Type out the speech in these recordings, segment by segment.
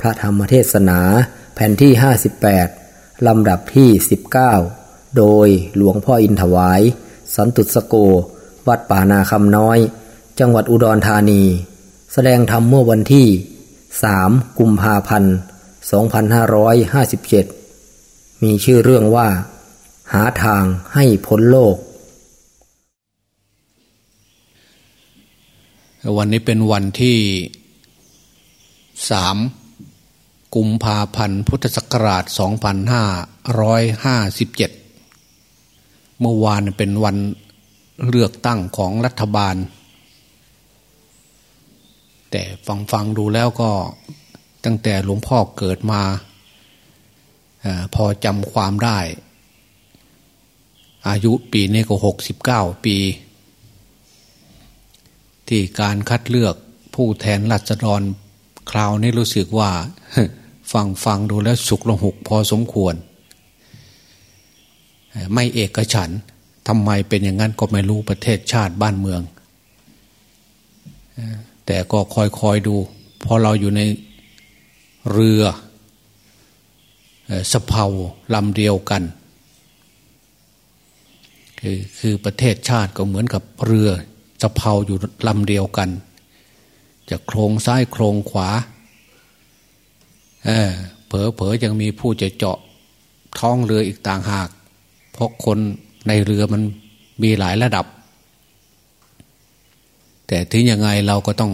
พระธรรมเทศนาแผ่นที่ 58 ลำดับที่ 19 โดยหลวงพ่ออินถวาย สันตุสโก วัดป่านาคำน้อย จังหวัดอุดรธานี แสดงธรรมเมื่อวันที่ 3 กุมภาพันธ์ 2557 มีชื่อเรื่องว่า หาทางให้พ้นโลก วันนี้เป็นวันที่สาม กุมภาพันธ์พุทธศักราช 2557 เมื่อวานเป็นวันเลือกตั้งของรัฐบาล แต่ฟังฟังดูแล้วก็ตั้งแต่หลวงพ่อเกิดมาอพอจำความได้ อายุปีนี้ก็ 69 ปี ที่การคัดเลือกผู้แทนรัษฎร คราวนี้รู้สึกว่า ฟังฟังดูแล้วสุกละหุกพอสมควร ไม่เอกฉันทำไมเป็นอย่างนั้นก็ไม่รู้ประเทศชาติบ้านเมือง แต่ก็คอยคอยดู พอเราอยู่ในเรือสะเพาลำเดียวกันคือคือประเทศชาติก็เหมือนกับเรือสะเพาอยู่ลำเดียวกัน จะโครงซ้ายโครงขวา เออเผลอเผอยังมีผู้จะเจาะท้องเรืออีกต่างหาก เพราะคนในเรือมันมีหลายระดับ แต่ถึงยังไงเราก็ต้อง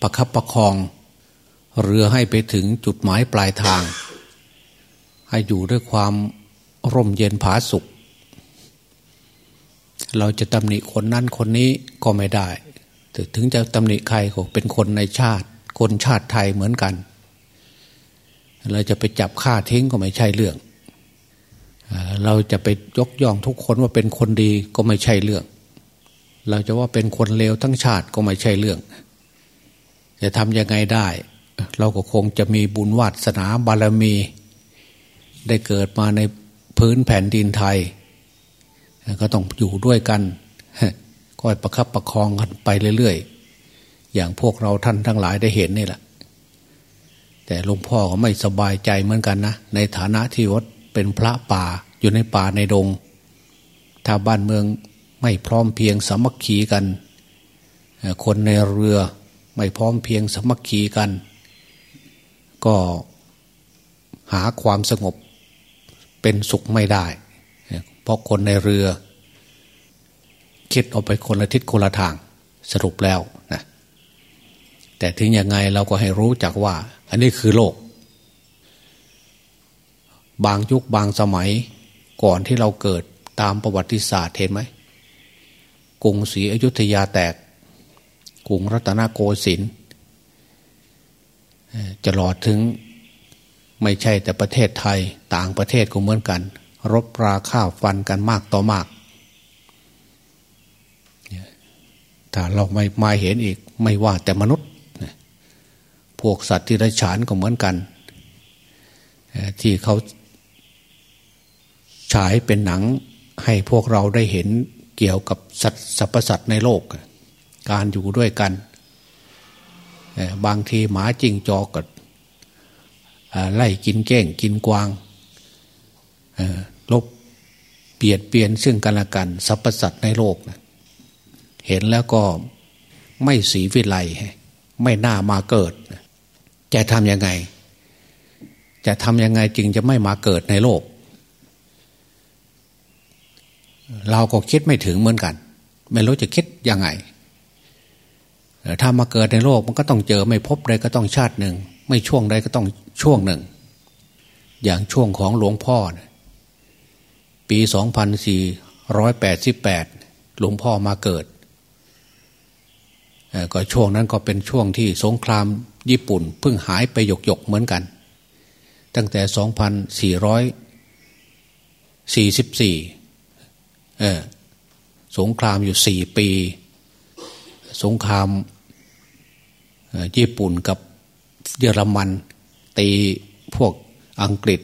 ประคับประคอง เรือให้ไปถึงจุดหมายปลายทาง ให้อยู่ด้วยความร่มเย็นผาสุข เราจะตำหนิคนนั้นคนนี้ก็ไม่ได้ ถึงจะตำหนิใครก็เป็นคนในชาติ คนชาติไทยเหมือนกันเราจะไปจับฆ่าทิ้งก็ไม่ใช่เรื่อง เราจะไปยกย่องทุกคนว่าเป็นคนดีก็ไม่ใช่เรื่อง เราจะว่าเป็นคนเลวทั้งชาติก็ไม่ใช่เรื่อง จะทำยังไงได้ เราก็คงจะมีบุญวาสนาบารมี ได้เกิดมาในพื้นแผ่นดินไทย ก็ต้องอยู่ด้วยกัน ก็ประคับประคองกันไปเรื่อยๆ อย่างพวกเราท่านทั้งหลายได้เห็นนี่แหละ แต่หลวงพ่อก็ไม่สบายใจเหมือนกันนะ ในฐานะที่วัดเป็นพระป่าอยู่ในป่าในดง ถ้าบ้านเมืองไม่พร้อมเพียงสามัคคีกัน คนในเรือไม่พร้อมเพียงสามัคคีกัน ก็หาความสงบเป็นสุขไม่ได้ เพราะคนในเรือ คิดออกไปคนละทิศคนละทางสรุปแล้วนะแต่ถึงยังไงเราก็ให้รู้จักว่า อันนี้คือโลก บางยุคบางสมัยก่อนที่เราเกิดตามประวัติศาสตร์เห็นไหมกรุงศรีอยุธยาแตกกรุงรัตนโกสินทร์จะหลอดถึงไม่ใช่แต่ประเทศไทยต่างประเทศก็เหมือนกัน รบราข้าวฟันกันมากต่อมาก ถ้าเราไม่มาเห็นอีก ไม่ว่าแต่มนุษย์พวกสัตว์ที่ไรฉานก็เหมือนกัน ที่เขาฉายเป็นหนังให้พวกเราได้เห็นเกี่ยวกับสัตว์สรรพสัตว์ในโลก การอยู่ด้วยกัน บางทีหมาจิงจอกกไล่กินเก้งกินกวางลบเปลี่ยนเปลี่ยนซึ่งกันและกันสรรพสัตว์ในโลกนะ เห็นแล้วก็ไม่สีวิไลไม่น่ามาเกิด จะทำยังไง จะทำยังไงจึงจะไม่มาเกิดในโลก เราก็คิดไม่ถึงเหมือนกัน ไม่รู้จะคิดยังไงถ้ามาเกิดในโลกมันก็ต้องเจอไม่พบใดก็ต้องชาติหนึ่ง ไม่ช่วงใดก็ต้องช่วงหนึ่ง อย่างช่วงของหลวงพ่อปีสองพันสี่ร้อยแปดสิบแปดหลวงพ่อมาเกิด ก็ช่วงนั้นก็เป็นช่วงที่สงครามญี่ปุ่นเพิ่งหายไปหยกหยกเหมือนกัน ตั้งแต่สองพันสี่ร้อยสี่สิบสี่สงครามอยู่สี่ปี สงครามญี่ปุ่นกับเยอรมัน ตีพวกอังกฤษ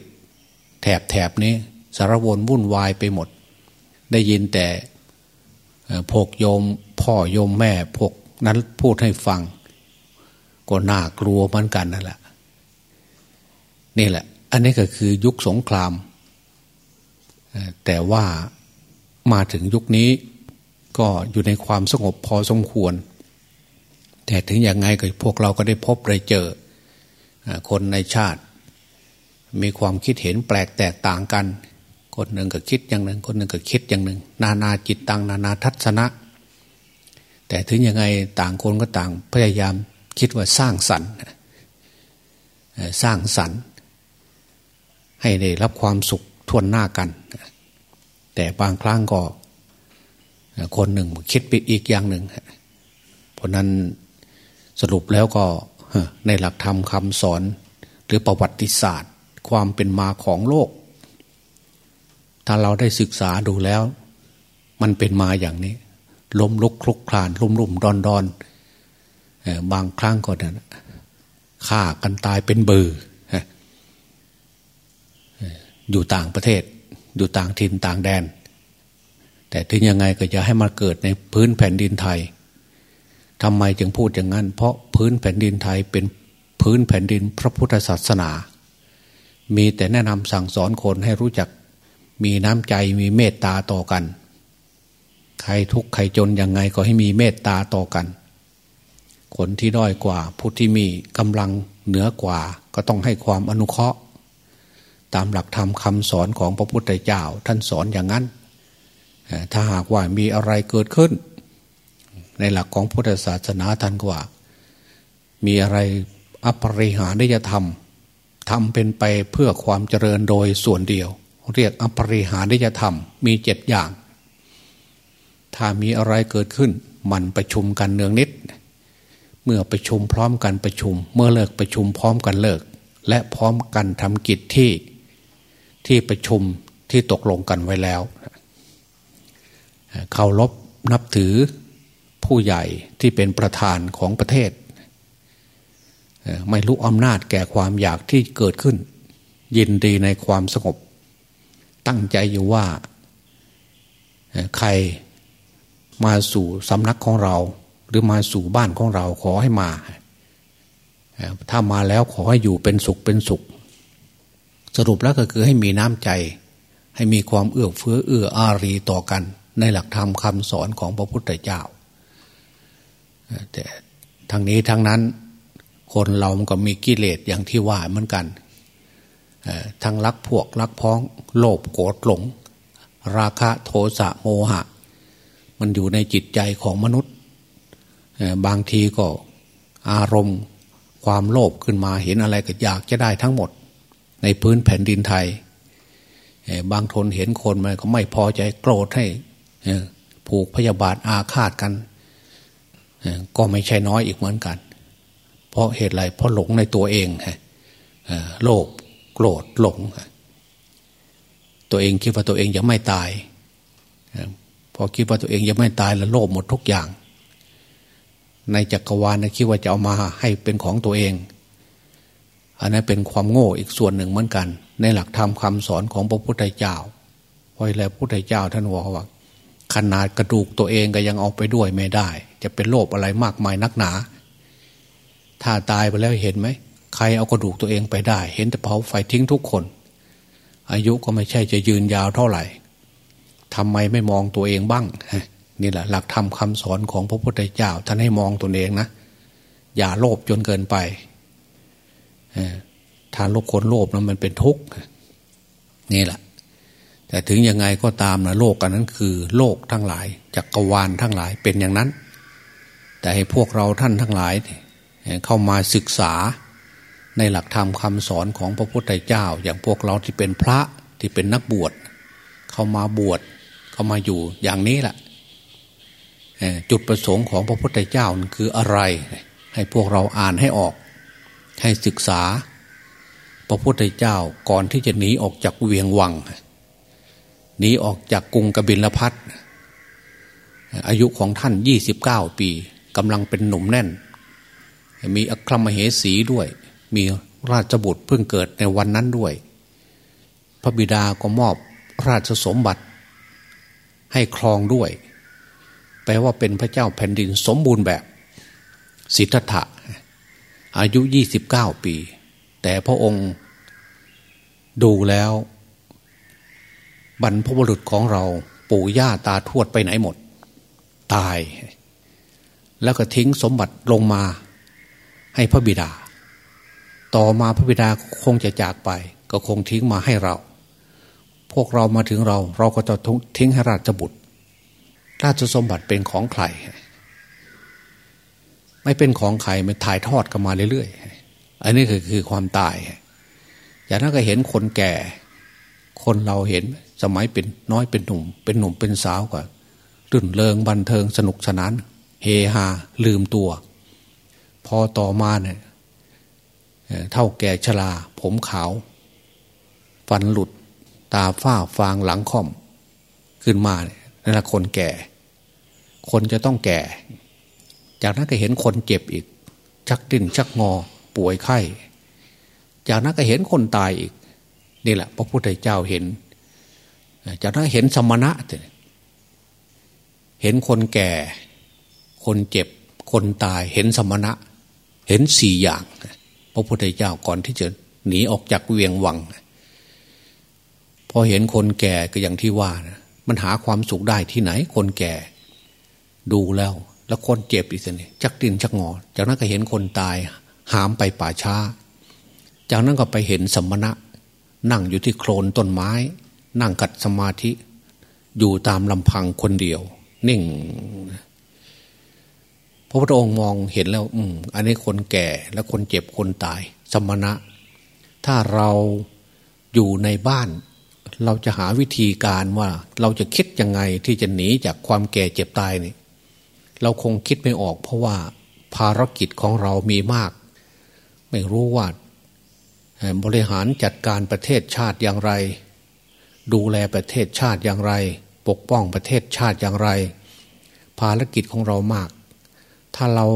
แถบแถบนี้สารวนวุ่นวายไปหมด ได้ยินแต่พวกโยมพ่อโยมแม่พวก นั้นพูดให้ฟัง ก็น่ากลัวเหมือนกันนั่นแหละนี่แหละ อันนี้ก็คือยุคสงคราม แต่ว่ามาถึงยุคนี้ก็อยู่ในความสงบพอสมควร แต่ถึงอย่างไงก็พวกเราก็ได้พบได้เจอ คนในชาติ มีความคิดเห็นแปลกแตกต่างกัน คนหนึ่งก็คิดอย่างหนึ่งคนหนึ่งก็คิดอย่างหนึ่ง นานาจิตตังนานาทัศนะ แต่ถึงยังไงต่างคนก็ต่างพยายามคิดว่าสร้างสรรค์สร้างสรรค์ ให้ได้รับความสุขทวนหน้ากัน แต่บางครั้งก็ คนหนึ่งคิดไปอีกอย่างหนึ่งเพราะนั้นสรุปแล้วก็ในหลักธรรมคำสอน หรือประวัติศาสตร์ ความเป็นมาของโลก ถ้าเราได้ศึกษาดูแล้ว มันเป็นมาอย่างนี้ ล้มลุกคลุกคลานลุ่มลุ่มดอนดอนบางครั้งก็เนี่ยฆ่ากันตายเป็นเบืออยู่ต่างประเทศ อยู่ต่างถิ่นต่างแดน แต่ถึงยังไงก็จะให้มาเกิดในพื้นแผ่นดินไทยทำไมจึงพูดอย่างนั้น เพราะพื้นแผ่นดินไทยเป็นพื้นแผ่นดินพระพุทธศาสนา มีแต่แนะนำสั่งสอนคนให้รู้จักมีน้ำใจมีเมตตาต่อกัน ใครทุกข์ใครจนยังไงก็ให้มีเมตตาต่อกัน คนที่ด้อยกว่า ผู้ที่มีกำลังเหนือกว่า ก็ต้องให้ความอนุเคราะห์ ตามหลักธรรมคำสอนของพระพุทธเจ้า ท่านสอนอย่างนั้น ถ้าหากว่ามีอะไรเกิดขึ้น ในหลักของพุทธศาสนาท่านกว่า มีอะไรอปริหารได้จะทำทำเป็นไปเพื่อความเจริญโดยส่วนเดียว เรียกอปริหารได้จะทำมีเจ็ดอย่าง ถ้ามีอะไรเกิดขึ้น มันประชุมกันเนืองนิด เมื่อประชุมพร้อมกันประชุม เมื่อเลิกประชุมพร้อมกันเลิก และพร้อมกันทำกิจที่ที่ประชุมที่ตกลงกันไว้แล้วเคารพนับถือผู้ใหญ่ที่เป็นประธานของประเทศ ไม่รู้อำนาจแก่ความอยากที่เกิดขึ้น ยินดีในความสงบ ตั้งใจอยู่ว่า ใคร มาสู่สำนักของเรา หรือมาสู่บ้านของเราขอให้มา ถ้ามาแล้วขอให้อยู่เป็นสุขเป็นสุข สรุปแล้วก็คือให้มีน้ำใจ ให้มีความเอื้อเฟื้อเอื้ออารีต่อกัน ในหลักธรรมคำสอนของพระพุทธเจ้าแต่ทางนี้ทางนั้นคนเรามันก็มีกิเลสอย่างที่ว่าเหมือนกันทั้งรักพวกรักพ้อง โลภโกรธหลง ราคะโทสะโมหะ มันอยู่ในจิตใจของมนุษย์ บางทีก็อารมณ์ความโลภขึ้นมาเห็นอะไรก็อยากจะได้ทั้งหมด ในพื้นแผ่นดินไทย บางทนเห็นคนมันก็ไม่พอใจโกรธให้ผูกพยาบาทอาฆาตกัน ก็ไม่ใช่น้อยอีกเหมือนกัน เพราะเหตุไรเพราะหลงในตัวเองฮะโลภโกรธหลง ตัวเองคิดว่าตัวเองยังไม่ตาย พอคิดว่าตัวเองยังไม่ตายแล้วโลภหมดทุกอย่าง ในจักรวาลนะคิดว่าจะเอามาให้เป็นของตัวเอง อันนั้นเป็นความโง่อีกส่วนหนึ่งเหมือนกัน ในหลักธรรมคาสอนของพระพุทธเจ้าเพราะอะไรพระพุทธเจ้าท่านบอกว่า ขนาดกระดูกตัวเองก็ยังเอาไปด้วยไม่ได้ จะเป็นโลภอะไรมากมายนักหนา ถ้าตายไปแล้วเห็นไหมใครเอากระดูกตัวเองไปได้ เห็นแต่เผาไฟทิ้งทุกคน อายุก็ไม่ใช่จะยืนยาวเท่าไหร่ ทำไมไม่มองตัวเองบ้างนี่แหละหลักธรรมคาสอนของพระพุทธเจ้าท่านให้มองตัวเองนะ อย่าโลภจนเกินไปถ้าโลภคนโลภนั้นมันเป็นทุกข์นี่แหละ แต่ถึงยังไงก็ตามนะโลกอันนั้นคือ โลกทั้งหลายจักกรวาลทั้งหลายเป็นอย่างนั้น แต่ให้พวกเราท่านทั้งหลายเข้ามาศึกษาในหลักธรรมคาสอนของพระพุทธเจ้า อย่างพวกเราที่เป็นพระที่เป็นนักบวช เข้ามาบวช เข้ามาอยู่อย่างนี้แหละจุดประสงค์ของพระพุทธเจ้าคืออะไร ให้พวกเราอ่านให้ออก ให้ศึกษา พระพุทธเจ้าก่อนที่จะหนีออกจากเวียงวังหนีออกจากกรุงกบิลพัทอายุของท่านยี่สิบเก้าปีกำลังเป็นหนุ่มแน่น มีอัครมเหสีด้วย มีราชบุตรเพิ่งเกิดในวันนั้นด้วย พระบิดาก็มอบราชสมบัติ ให้ครองด้วย แปลว่าเป็นพระเจ้าแผ่นดินสมบูรณ์แบบ สิทธัตถะ อายุยี่สิบเก้าปี แต่พระองค์ดูแล้ว บรรพบุรุษของเราปู่ย่าตาทวดไปไหนหมด ตาย แล้วก็ทิ้งสมบัติลงมาให้พระบิดา ต่อมาพระบิดาคงจะจากไป ก็คงทิ้งมาให้เรา พวกเรามาถึงเรา เราก็จะทิ้งให้ราชบุตร ราชสมบัติเป็นของใคร ไม่เป็นของใครมันถ่ายทอดกันมาเรื่อยๆอันนี้คือคือความตายอย่างนั้นก็เห็นคนแก่ คนเราเห็นสมัยเป็นน้อยเป็นหนุ่ม เป็นหนุ่มเป็นสาวกว่ารื่นเริงบันเทิงสนุกสนาน เฮฮาลืมตัว พอต่อมาเนี่ยเท่าแก่ชราผมขาว ฟันหลุด ตาฝ้าฟางหลังค่อม ขึ้นมาเนี่ยนั่นแหละคนแก่ คนจะต้องแก่ จากนั้นก็เห็นคนเจ็บอีก ชักดิ้นชักงอ ป่วยไข้ จากนั้นก็เห็นคนตายอีก นี่แหละ พระพุทธเจ้าเห็น จากนั้นเห็นสมณะ เห็นคนแก่ คนเจ็บ คนตาย เห็นสมณะ เห็นสี่อย่าง พระพุทธเจ้าก่อนที่จะหนีออกจากเวียงวัง พอเห็นคนแก่ก็อย่างที่ว่านะมันหาความสุขได้ที่ไหน คนแก่ ดูแล้ว แล้วคนเจ็บอีกสิจักดินชักงอ จากนั้นก็เห็นคนตาย หามไปป่าช้า จากนั้นก็ไปเห็นสมณะ นั่งอยู่ที่โคลนต้นไม้ นั่งกัดสมาธิ อยู่ตามลำพังคนเดียว นิ่งพระพุทธองค์มองเห็นแล้ว อืม อันนี้คนแก่และคนเจ็บคนตาย สมณะ ถ้าเราอยู่ในบ้าน เราจะหาวิธีการว่า เราจะคิดยังไงที่จะหนีจากความแก่เจ็บตายนี่เราคงคิดไม่ออก เพราะว่าภารกิจของเรามีมาก ไม่รู้ว่าบริหารจัดการประเทศชาติอย่างไร ดูแลประเทศชาติอย่างไร ปกป้องประเทศชาติอย่างไร ภารกิจของเรามาก ถ้าเรา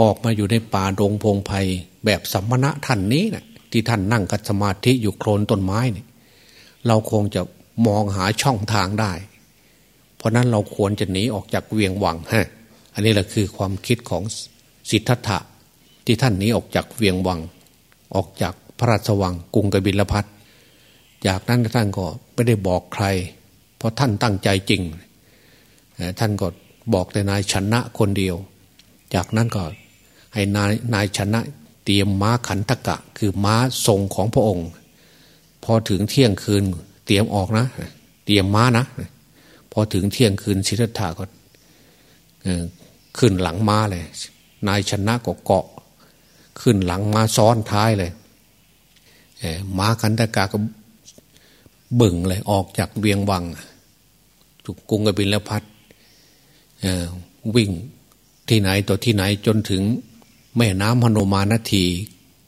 ออกมาอยู่ในป่าดงพงไพ่แบบสัมมณะท่านนี้นะที่ท่านนั่งกัดสมาธิอยู่โคลนต้นไม้เนี่ย เราคงจะมองหาช่องทางได้ เพราะนั้นเราควรจะหนีออกจากเวียงวังฮะอันนี้แหละคือความคิดของสิทธัตถะที่ท่านหนีออกจากเวียงวัง ออกจากพระราชวังกรุงกบิลพัทจากนั้นท่านก็ไม่ได้บอกใคร เพราะท่านตั้งใจจริง ท่านก็บอกแต่นายชนะคนเดียว จากนั้นก็ให้นายนายชนะเตรียมม้าขันทกะ คือม้าทรงของพระองค์ พอถึงเที่ยงคืน เตรียมออกนะ เตรียมม้านะ พอถึงเที่ยงคืนสิทธัตถะก็ขึ้นหลังม้าเลย นายชนะก็เกาะ ขึ้นหลังม้าซ้อนท้ายเลยม้าขันทกะก็บึ่งเลยออกจากเวียงวังกรุงกบินลพัทวิ่งที่ไหนตัวที่ไหนจนถึงแม่น้ำพนมานาที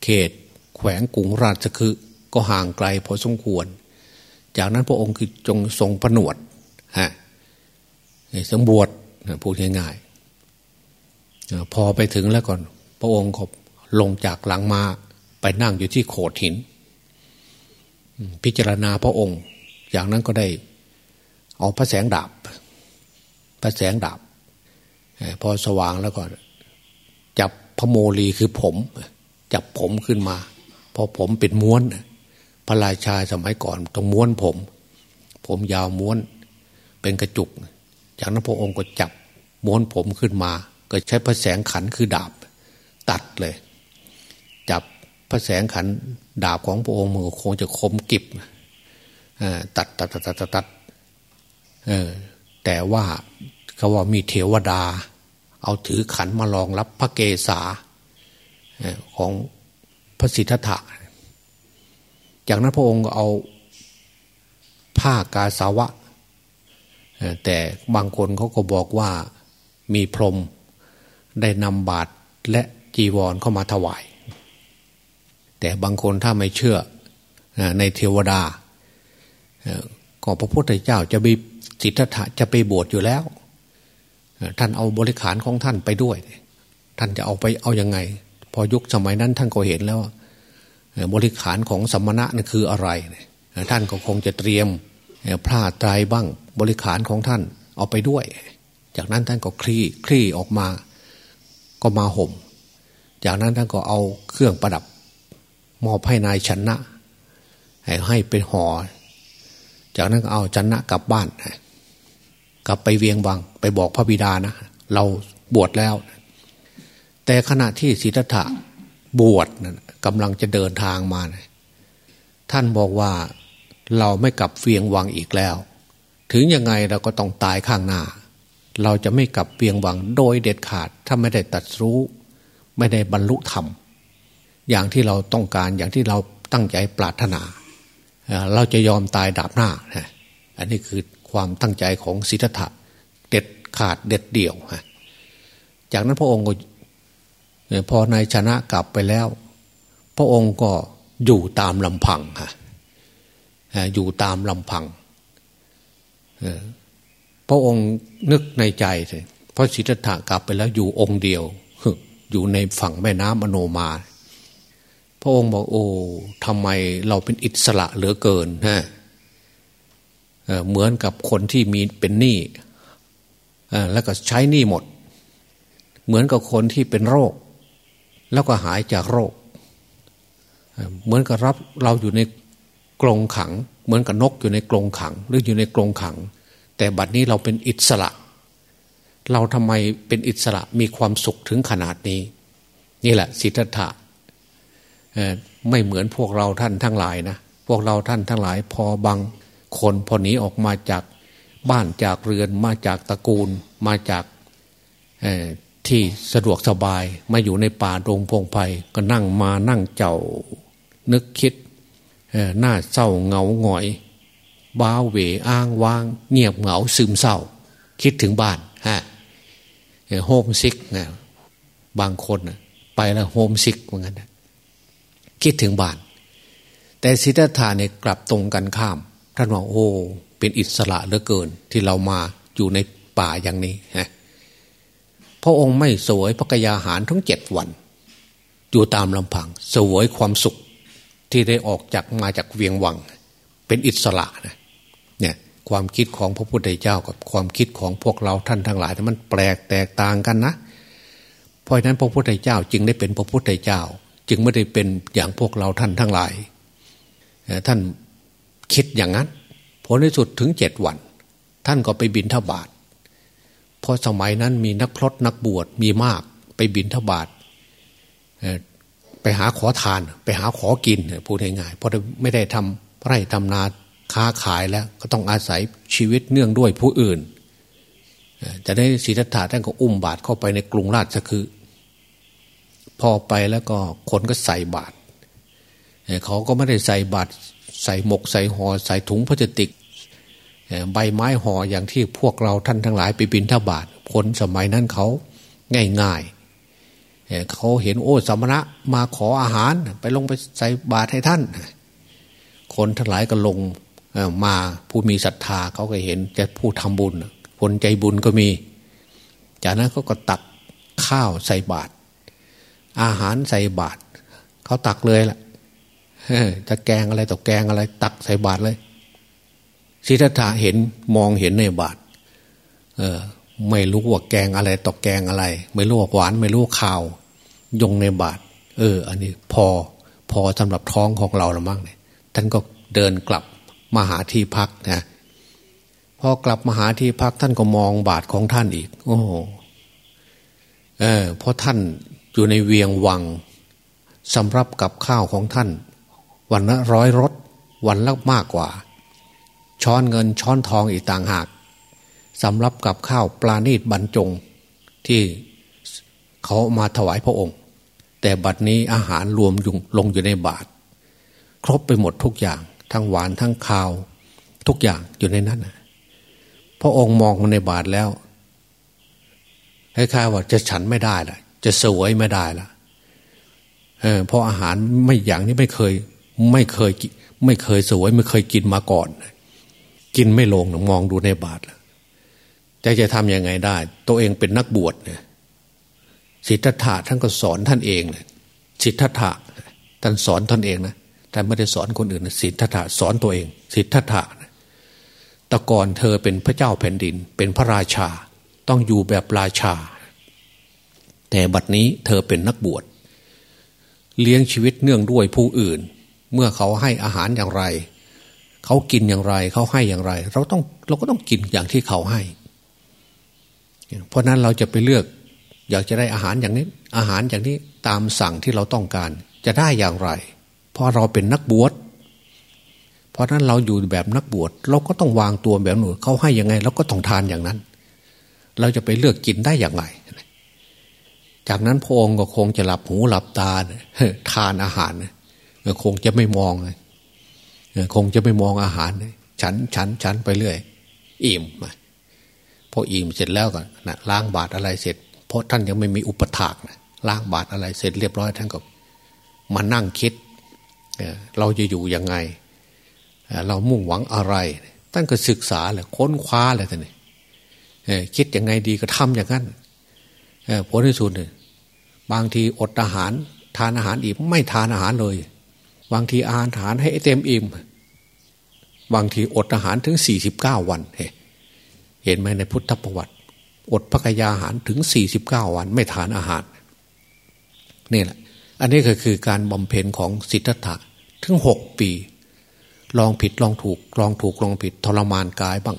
เขต แขวงกรุงราชคือ ก็ห่างไกลพอสมควร จากนั้นพระองค์คือจงทรงผนวดฮะสมบวชพูดง่ายๆพอไปถึงแล้วก่อน พระองค์ก็ลงจากหลังมาไปนั่งอยู่ที่โขดหิน พิจารณาพระองค์ อย่างนั้นก็ได้เอาพระแสงดาบ พระแสงดาบ พอสว่างแล้วก็จับพระโมลีคือผม จับผมขึ้นมา พอผมเป็นม้วน พระราชาสมัยก่อนต้องม้วนผม ผมยาวม้วนเป็นกระจุก จากนั้นพระองค์ก็จับม้วนผมขึ้นมา ก็ใช้พระแสงขันคือดาบ ตัดเลย จับพระแสงขันดาบของพระองค์มือคงจะคมกิบตัดตัดตัดตัดตัดแต่ว่าเขาว่ามีเทวดา เอาถือขันมาลองรับพระเกศาของพระสิทธัตถะ จากนั้นพระองค์ก็เอาผ้ากาสาวะ แต่บางคนเขาก็บอกว่ามีพรมได้นำบาตรและจีวรเข้ามาถวาย แต่บางคนถ้าไม่เชื่อในเทวดาก็พระพุทธเจ้าจะมีสิทธัตถะจะไปบวชอยู่แล้ว ท่านเอาบริขารของท่านไปด้วย ท่านจะเอาไปเอาอยัางไง พอยุคสมัยนั้นท่านก็เห็นแล้ว บริขารของสมณะนั่คืออะไร ท่านก็คงจะเตรียมผ้าไตรบ้างบริขารของท่านเอาไปด้วย จากนั้นท่านก็คลี่คลี่ออกมาก็มาห่ม จากนั้นท่านก็เอาเครื่องประดับมอบให้นายชนะ ให้ให้ไปห่อจากนั้นเอาจันะกลับบ้านกลับไปเวียงวัง ไปบอกพระบิดานะ เราบวชแล้ว แต่ขณะที่สิทธะ บวชกำลังจะเดินทางมานะท่านบอกว่าเราไม่กลับเวียงวังอีกแล้ว ถึงยังไงเราก็ต้องตายข้างหน้า เราจะไม่กลับเวียงวังโดยเด็ดขาด ถ้าไม่ได้ตัดรู้ ไม่ได้บรรลุธรรม อย่างที่เราต้องการอย่างที่เราตั้งใจปรารถนา เราจะยอมตายดาบหน้า อันนี้คือความตั้งใจของสิทธะเด็ดขาดเด็ดเดี่ยว จากนั้นพระองค์ก็ พอนายชนะกลับไปแล้ว พระองค์ก็อยู่ตามลำพังฮะอยู่ตามลำพังพระองค์นึกในใจเลยเพราะสิทธัตถะกลับไปแล้วอยู่องค์เดียว อยู่ในฝั่งแม่น้ำอโนมา พระองค์บอกโอ้ทำไมเราเป็นอิสระเหลือเกินฮะเหมือนกับคนที่มีเป็นหนี้แล้วก็ใช้หนี้หมด เหมือนกับคนที่เป็นโรค แล้วก็หายจากโรค เหมือนกับรับเราอยู่ในกรงขัง เหมือนกับนกอยู่ในกรงขัง หรืออยู่ในกรงขัง แต่บัดนี้เราเป็นอิสระ เราทำไมเป็นอิสระมีความสุขถึงขนาดนี้ นี่แหละสิทธัตถะไม่เหมือนพวกเราท่านทั้งหลายนะพวกเราท่านทั้งหลายพอบางคนพอหนีออกมาจากบ้านจากเรือนมาจากตระกูลมาจาก ที่สะดวกสบายมาอยู่ในป่าดงพงไพรก็นั่งมานั่งเจ่า นึกคิดหน้าเศร้าเหงาหงอย ว้าเหว่อ้างว้าง เงียบเหงาซึมเศร้า คิดถึงบ้านฮะ homesick นะบางคนไปแล้ว homesick เหมือนกันคิดถึงบ้าน แต่สิทธัตถะเนี่ยกลับตรงกันข้าม ท่านว่าโอ้ เป็นอิสระเหลือเกินที่เรามาอยู่ในป่าอย่างนี้ฮะ พระองค์ไม่สวยพระกยาหารทั้งเจ็ดวัน อยู่ตามลำพังสวยความสุขที่ได้ออกจากมาจากเวียงวัง เป็นอิสระนะเนี่ยความคิดของพระพุทธเจ้ากับความคิดของพวกเราท่านทั้งหลายมันแปลกแตกต่างกันนะ เพราะฉะนั้นพระพุทธเจ้าจึงได้เป็นพระพุทธเจ้า จึงไม่ได้เป็นอย่างพวกเราท่านทั้งหลาย ท่านคิดอย่างนั้นผลในสุดถึงเจ็ดวัน ท่านก็ไปบินทบาท เพราะสมัยนั้นมีนักพรตนักบวชมีมากไปบินทบาทไปหาขอทาน ไปหาขอกินพูดง่ายๆเพราะไม่ได้ทำไร่ทำนาค้าขายแล้ว ก็ต้องอาศัยชีวิตเนื่องด้วยผู้อื่นจะได้ศีรษะท่านก็อุ้มบาตรเข้าไปในกรุงราชคือ พอไปแล้วก็คนก็ใส่บาตรเขาก็ไม่ได้ใส่บาตรใส่หมกใส่หอ่อใส่ถุงพลาสติก ใบไม้ห่ออย่างที่พวกเราท่านทั้งหลายไปบินทบาทคนสมัยนั้นเขาง่ายง่ายเขาเห็นโอ้สมณะมาขออาหาร ไปลงไปใส่บาตรให้ท่าน คนทั้งหลายก็ลงมาผู้มีศรัทธาเขาก็เห็นจะผู้ทำบุญคนใจบุญก็มี จากนั้นเขาก็ตักข้าวใส่บาตรอาหารใส่บาตรเขาตักเลยล่ะจะแกงอะไรต่อแกงอะไร ตักใส่บาตรเลย สิทธัตถะเห็นมองเห็นในบาตรเออไม่รู้ว่าแกงอะไรต่อแกงอะไร ไม่รู้ว่าหวาน ไม่รู้ข่าว ยงในบาตรเออ อันนี้พอพอสำหรับท้องของเราละมั้งเนี่ยท่านก็เดินกลับมาหาที่พักนะพอกลับมาหาที่พักท่านก็มองบาทของท่านอีก โอ้เออเพราะท่านอยู่ในเวียงวังสำรับกับข้าวของท่าน วันละร้อยรถวันละมากกว่า ช้อนเงินช้อนทองอีกต่างหากสำรับกับข้าวปลาณีตบรรจงที่เขามาถวายพระองค์ แต่บัดนี้อาหารรวมลงอยู่ในบาท ครบไปหมดทุกอย่าง ทั้งหวานทั้งข้าว ทุกอย่างอยู่ในนั้นพระองค์มองมาในบาทแล้วคล้ายๆว่าจะฉันไม่ได้ละจะสวยไม่ได้ละเออเพราะอาหารไม่อย่างนี้ไม่เคย ไม่เคยไม่เคยสวยไม่เคยกินมาก่อน กินไม่ลงมองดูในบาทจะจะทำยังไงได้ ตัวเองเป็นนักบวชเนี่ยสิทธัตถะท่านก็สอนท่านเองเลยสิทธัตถะท่านสอนท่านเองนะท่านไม่ได้สอนคนอื่นสิทธัตถะสอนตัวเอง สิทธัตถะตะกอนเธอเป็นพระเจ้าแผ่นดิน เป็นพระราชา ต้องอยู่แบบราชา แต่บัดนี้เธอเป็นนักบวชเลี้ยงชีวิตเนื่องด้วยผู้อื่น เมื่อเขาให้อาหารอย่างไร เขากินอย่างไร เขาให้อย่างไร เราต้องเราก็ต้องกินอย่างที่เขาให้ เพราะนั้นเราจะไปเลือก อยากจะได้อาหารอย่างนี้ อาหารอย่างนี้ตามสั่งที่เราต้องการ จะได้อย่างไร เพราะเราเป็นนักบวชเพราะนั้นเราอยู่แบบนักบวชเราก็ต้องวางตัวแบบหนูเขาให้ยังไงเราก็ต้องทานอย่างนั้น เราจะไปเลือกกินได้อย่างไรจากนั้นพระองค์ก็คงจะหลับหูหลับตาทานอาหารคงจะไม่มอง คงจะไม่มองอาหาร ฉันฉันฉันไปเรื่อย อิ่มพออิ่มเสร็จแล้วก็นะล้างบาตรอะไรเสร็จ เพราะท่านยังไม่มีอุปถากนะล้างบาตรอะไรเสร็จเรียบร้อยท่านก็มานั่งคิดเราจะอยู่ยังไง เรามุ่งหวังอะไร ท่านก็ศึกษาเลยค้นคว้าเลยท่านนี่คิดยังไงดีก็ทำอย่างนั้นผลที่สุดเนี่ยบางทีอดอาหาร ทานอาหารอิ่มไม่ทานอาหารเลย บางทีอาหารทานให้เต็มอิ่ม บางทีอดอาหารถึงสี่สิบเก้าวัน เห็นไหมในพุทธประวัติ อดพักยาอาหารถึงสี่สิบเก้าวัน ไม่ทานอาหารนี่แหละ อันนี้ก็คือการบำเพ็ญของสิทธัตถะถึงหกปี ลองผิดลองถูก ลองถูกลองผิดทรมานกายบ้าง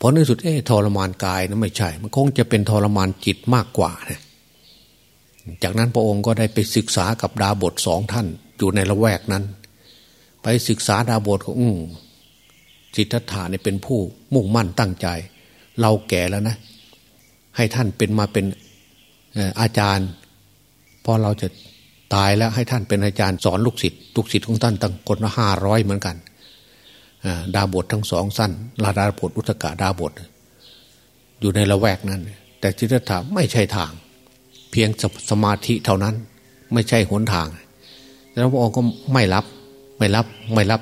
ผลในสุดเอ๊ทรมานกายนะไม่ใช่ มันคงจะเป็นทรมานจิตมากกว่านะจากนั้นพระองค์ก็ได้ไปศึกษากับดาบทสองท่าน อยู่ในละแวกนั้น ไปศึกษาดาบทขอืมจิตตถาเนี่ยเป็นผู้มุ่งมั่นตั้งใจ เราแก่แล้วนะ ให้ท่านเป็นมาเป็นอาจารย์พอเราจะตายแล้วให้ท่านเป็นอาจารย์สอนลูกศิษย์ลูกศิษย์ของท่านตั้งคนละห้าร้อยเหมือนกันดาบททั้งสองสั้นลาดาบทอุตกาดาบท อยู่ในละแวกนั้น แต่จิตตถาไม่ใช่ทาง เพียงสมาธิเท่านั้น ไม่ใช่หนทาง แล้วพระองค์ก็ไม่รับ ไม่รับไม่รับ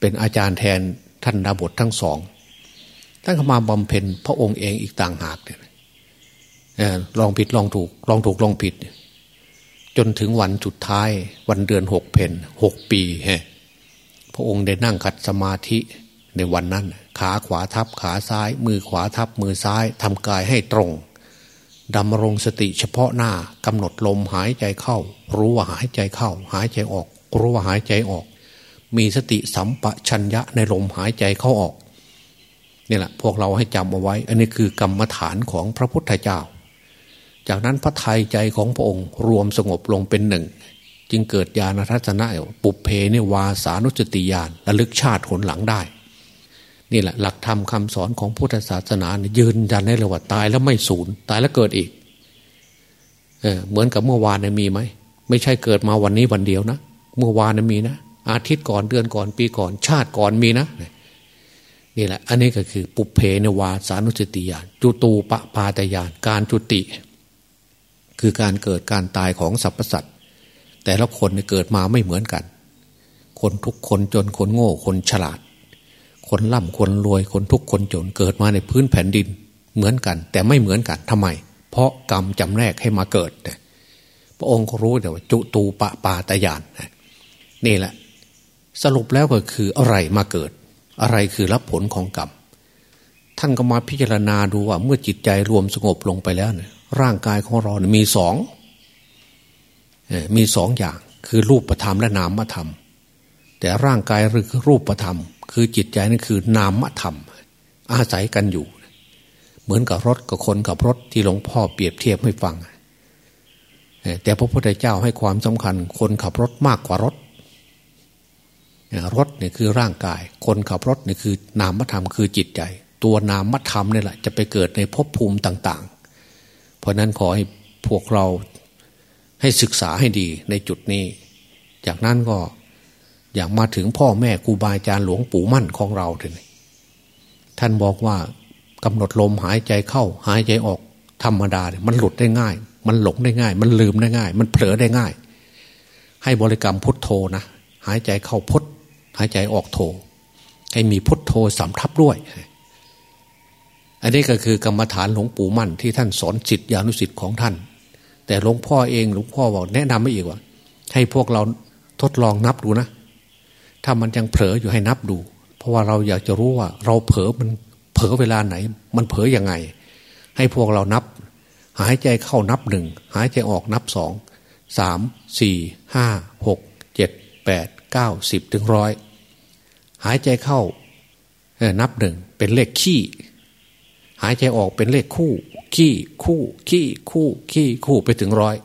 เป็นอาจารย์แทนท่านดาบททั้งสองท่านเข้ามาบำเพ็ญพระองค์เองอีกต่างหากเนี่ยลองผิดลองถูกลองถูกลองผิด จนถึงวันจุดท้ายวันเดือนหกเพนหกปีฮพระองค์ได้นั่งขัดสมาธิในวันนั้น ขาขวาทับขาซ้าย มือขวาทับมือซ้ายทำกายให้ตรง ดำรงสติเฉพาะหน้ากำหนดลมหายใจเข้า รู้ว่าหายใจเข้า หายใจออก รู้ว่าหายใจออก มีสติสัมปชัญญะในลมหายใจเข้าออกนี่แหละพวกเราให้จำเอาไว้ อันนี้คือกรรมฐานของพระพุทธเจ้า จากนั้นพระทัยใจของพระองค์รวมสงบลงเป็นหนึ่ง จึงเกิดญาณทัศนะ ปุเพเนวาสานุจติญาณระลึกชาติผลหลังได้ นี่แหละหลักธรรมคาสอนของพุทธศาสนายืนยันได้เลยว่าตายแล้วไม่สูญตายแล้วเกิดอีกเออเหมือนกับเมื่อวานมีไหมไม่ใช่เกิดมาวันนี้วันเดียวนะเมื่อวานมีนะอาทิตย์ก่อนเดือนก่อนปีก่อน ชาติก่อนมีนะนี่แหละ อันนี้ก็คือปุเพนวาสานุสติญาณจุตูปปาตญาณการจุติ คือการเกิดการตายของสรรพสัตว์แต่ละคนเกิดมาไม่เหมือนกัน คนทุกคนจนคนโง่คนฉลาด คนร่ำคนรวยคนทุกคนจนเกิดมาในพื้นแผ่นดินเหมือนกัน แต่ไม่เหมือนกันทำไม เพราะกรรมจำแนกให้มาเกิด พระองค์ก็รู้แต่ว่าจุตูปะปาตยานนี่แหละ สรุปแล้วก็คืออะไรมาเกิด อะไรคือรับผลของกรรมท่านก็มาพิจารณาดูว่า เมื่อจิตใจรวมสงบลงไปแล้วเนี่ยร่างกายของเราเนี่ยมีสองมีสองอย่างคือรูปธรรมและนามธรรม แต่ร่างกายหรือรูปธรรม คือจิตใจนั่นคือนามธรรม อาศัยกันอยู่ เหมือนกับรถกับคนกับรถที่หลวงพ่อเปรียบเทียบให้ฟัง แต่พระพุทธเจ้าให้ความสำคัญ คนขับรถมากกว่ารถ รถเนี่ยคือร่างกาย คนขับรถเนี่ยคือนามธรรมคือจิตใจ ตัวนามธรรมนี่แหละ จะไปเกิดในภพภูมิต่าง ๆ เพราะนั้นขอให้พวกเราให้ศึกษาให้ดีในจุดนี้ จากนั้นก็ อย่างมาถึงพ่อแม่ครูบาอาจารย์หลวงปู่มั่นของเราถึงท่านบอกว่ากำหนดลมหายใจเข้า หายใจออกธรรมดาเนี่ยมันหลุดได้ง่าย มันหลงได้ง่าย มันลืมได้ง่าย มันเผลอได้ง่าย ให้บริกรรมพุทโธนะหายใจเข้าพุทหายใจออกโธให้มีพุทโธสำทับด้วย อันนี้ก็คือกรรมฐานหลวงปู่มั่นที่ท่านสอนจิตญาณุสิทธิ์ของท่าน แต่หลวงพ่อเองหลวงพ่อบอกแนะนำไม่อีกว่า ให้พวกเราทดลองนับดูนะ ถ้ามันยังเผลออยู่ให้นับดู เพราะว่าเราอยากจะรู้ว่า เราเผลอมันเผลอเวลาไหน มันเผลอยังไง ให้พวกเรานับ หายใจเข้านับหนึ่งหายใจออกนับสองสามสี่ห้าหกเจ็ดแปดเก้าสิบถึงร้อยหายใจเข้านับหนึ่งเป็นเลขขี้ หายใจออกเป็นเลขคู่ ขี้คู่ ขี้คู่ขี้คู่ไปถึงร้อย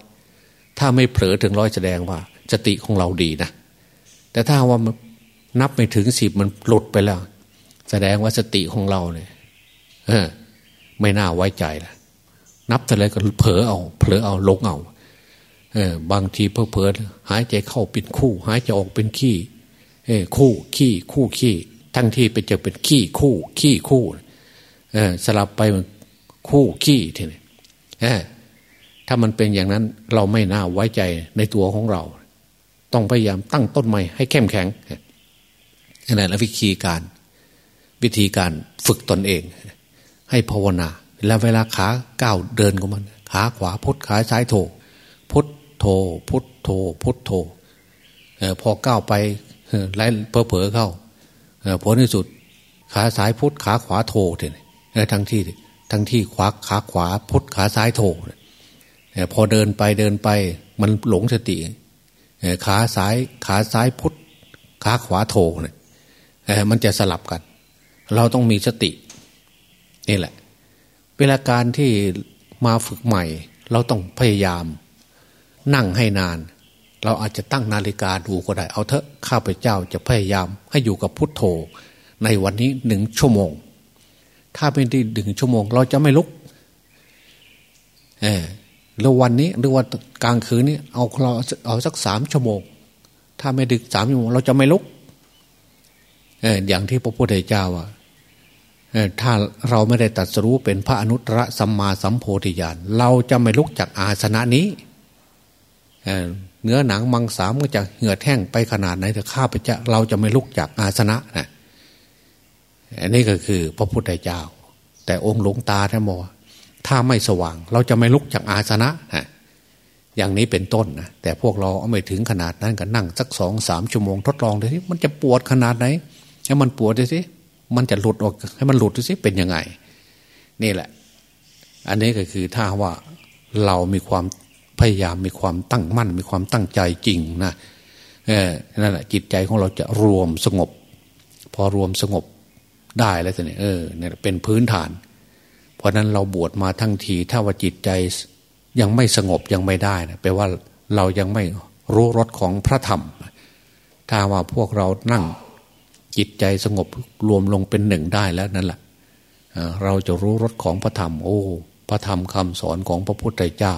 ถ้าไม่เผลอถึงร้อยแสดงว่าสติของเราดีนะแต่ถ้าว่า นับไม่ถึงสิบมันหลุดไปแล้ว แสดงว่าสติของเราเนี่ยเออไม่น่าไว้ใจละนับแต่ไรก็เผลอเอา เผลอเอาลงเอาเออบางทีเพอเพลหายใจเข้าเป็นคู่ หายใจออกเป็นขี้เออคู่ขี้คู่ขี้ทั้งที่ไปเจอเป็นขี้คู่ ขี้คู่เออสลับไปมันคู่ขี้ทีนี้เออถ้ามันเป็นอย่างนั้นเราไม่น่าไว้ใจในตัวของเรา ต้องพยายามตั้งต้นใหม่ให้เข้มแข็ง นั่นแหละวิธีการ วิธีการฝึกตนเอง ให้ภาวนา แล้วเวลาขาก้าวเดินของมัน ขาขวาพุทขาซ้ายโถพุทโธพุทโธพุทโธพอก้าวไปไล่เพอเผลอเข้าผลที่สุด ขาซ้ายพุทขาขวาโถเนี่ยทั้งที่ทั้งที่ขวาขาขวาพุทขาซ้ายโถพอเดินไปเดินไปมันหลงสติขาซ้ายขาซ้ายพุทขาขวาโถเนี่ย มันจะสลับกัน เราต้องมีสตินี่แหละ เวลาการที่มาฝึกใหม่ เราต้องพยายาม นั่งให้นาน เราอาจจะตั้งนาฬิกาดูก็ได้ เอาเถอะข้าพเจ้าจะพยายามให้อยู่กับพุทโธ ในวันนี้หนึ่งชั่วโมง ถ้าเป็นที่หนึ่งชั่วโมง เราจะไม่ลุกเออแล้ววันนี้หรือว่ากลางคืนนี้เอาเราเอาสักสามชั่วโมง ถ้าไม่ดึกสามชั่วโมง เราจะไม่ลุก อออย่างที่พระพุทธเจ้าว่าถ้าเราไม่ได้ตัดสู้เป็นพระอนุตตรสัมมาสัมโพธิญาณเราจะไม่ลุกจากอาสนะนี้เนื้อหนังมังสามก็จะเหือดแห้งไปขนาดไหนแต่ข้าพเจ้าเราจะไม่ลุกจากอาสนะนะอันนี้ก็คือพระพุทธเจ้า แต่องค์หลวงตาท่านบอกถ้าไม่สว่าง เราจะไม่ลุกจากอาสนะนะอย่างนี้เป็นต้นนะแต่พวกเราเอาไม่ถึงขนาดนั้นก็นั่งสักสองสามชั่วโมงทดลองดูสิมันจะปวดขนาดไหน ให้มันปวดดูสิมันจะหลุดออก ให้มันหลุดดูสิเป็นยังไง นี่แหละ อันนี้ก็คือถ้าว่าเรามีความพยายามมีความตั้งมั่น มีความตั้งใจจริงนะเออนั่นแหละจิตใจของเราจะรวมสงบ พอรวมสงบได้แล้วสิเนี่ยเออเนี่ยเป็นพื้นฐาน เพราะนั้นเราบวชมาทั้งทีถ้าว่าจิตใจยังไม่สงบยังไม่ได้นะแปลว่าเรายังไม่รู้รสของพระธรรม ถ้าว่าพวกเรานั่ง จิตใจสงบรวมลงเป็นหนึ่งได้แล้วนั่นแหละเราจะรู้รสของพระธรรม โอ้ พระธรรมคำสอนของพระพุทธเจ้า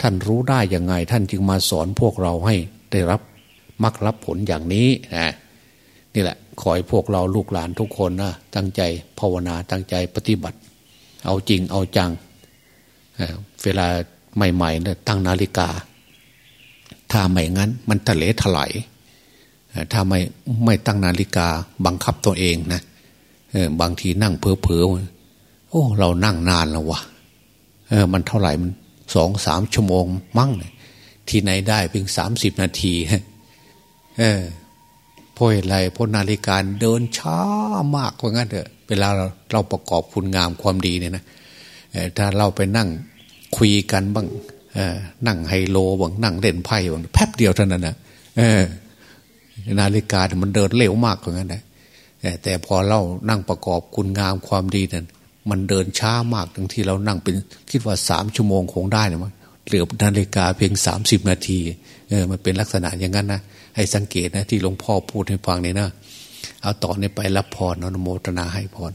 ท่านรู้ได้ยังไง ท่านจึงมาสอนพวกเราให้ได้รับมรรครับผลอย่างนี้นะนี่แหละขอให้พวกเราลูกหลานทุกคนนะตั้งใจภาวนาตั้งใจปฏิบัติ เอาจริงเอาจังเวลาใหม่ๆเนี่ยตั้งนาฬิกา ถ้าไม่งั้น มันทะเลถลาย ถ้าไม่ไม่ตั้งนาฬิกาบังคับตัวเองนะบางทีนั่งเพอเพอโอ้เรานั่งนานแล้ววะเออมันเท่าไหร่มันสองสามชั่วโมงมั่งที่ไหนได้เพียงสามสิบนาทีเออพราะอะไรเพราะนาฬิกาเดินช้ามากว่างั้นเถอะเวลาเราเราประกอบคุณงามความดีเนี่ยนะถ้าเราไปนั่งคุยกันบ้างนั่งไฮโลบ้างนั่งเล่นไพ่บ้างแป๊บเดียวเท่านั้นนะ นาฬิกามันเดินเร็วมากว่างั้นนะแต่พอเรานั่งประกอบคุณงามความดีนั้นมันเดินช้ามากทั้งที่เรานั่งเป็นคิดว่าสามชั่วโมงคงได้นะมั้งเหลือนาฬิกาเพียงสามสิบนาทีเออมันเป็นลักษณะอย่างนั้นนะให้สังเกตนะที่หลวงพ่อพูดให้ฟังเนี่ยนะเอาต่อเนี้ไปรับพรนโมตนาให้พร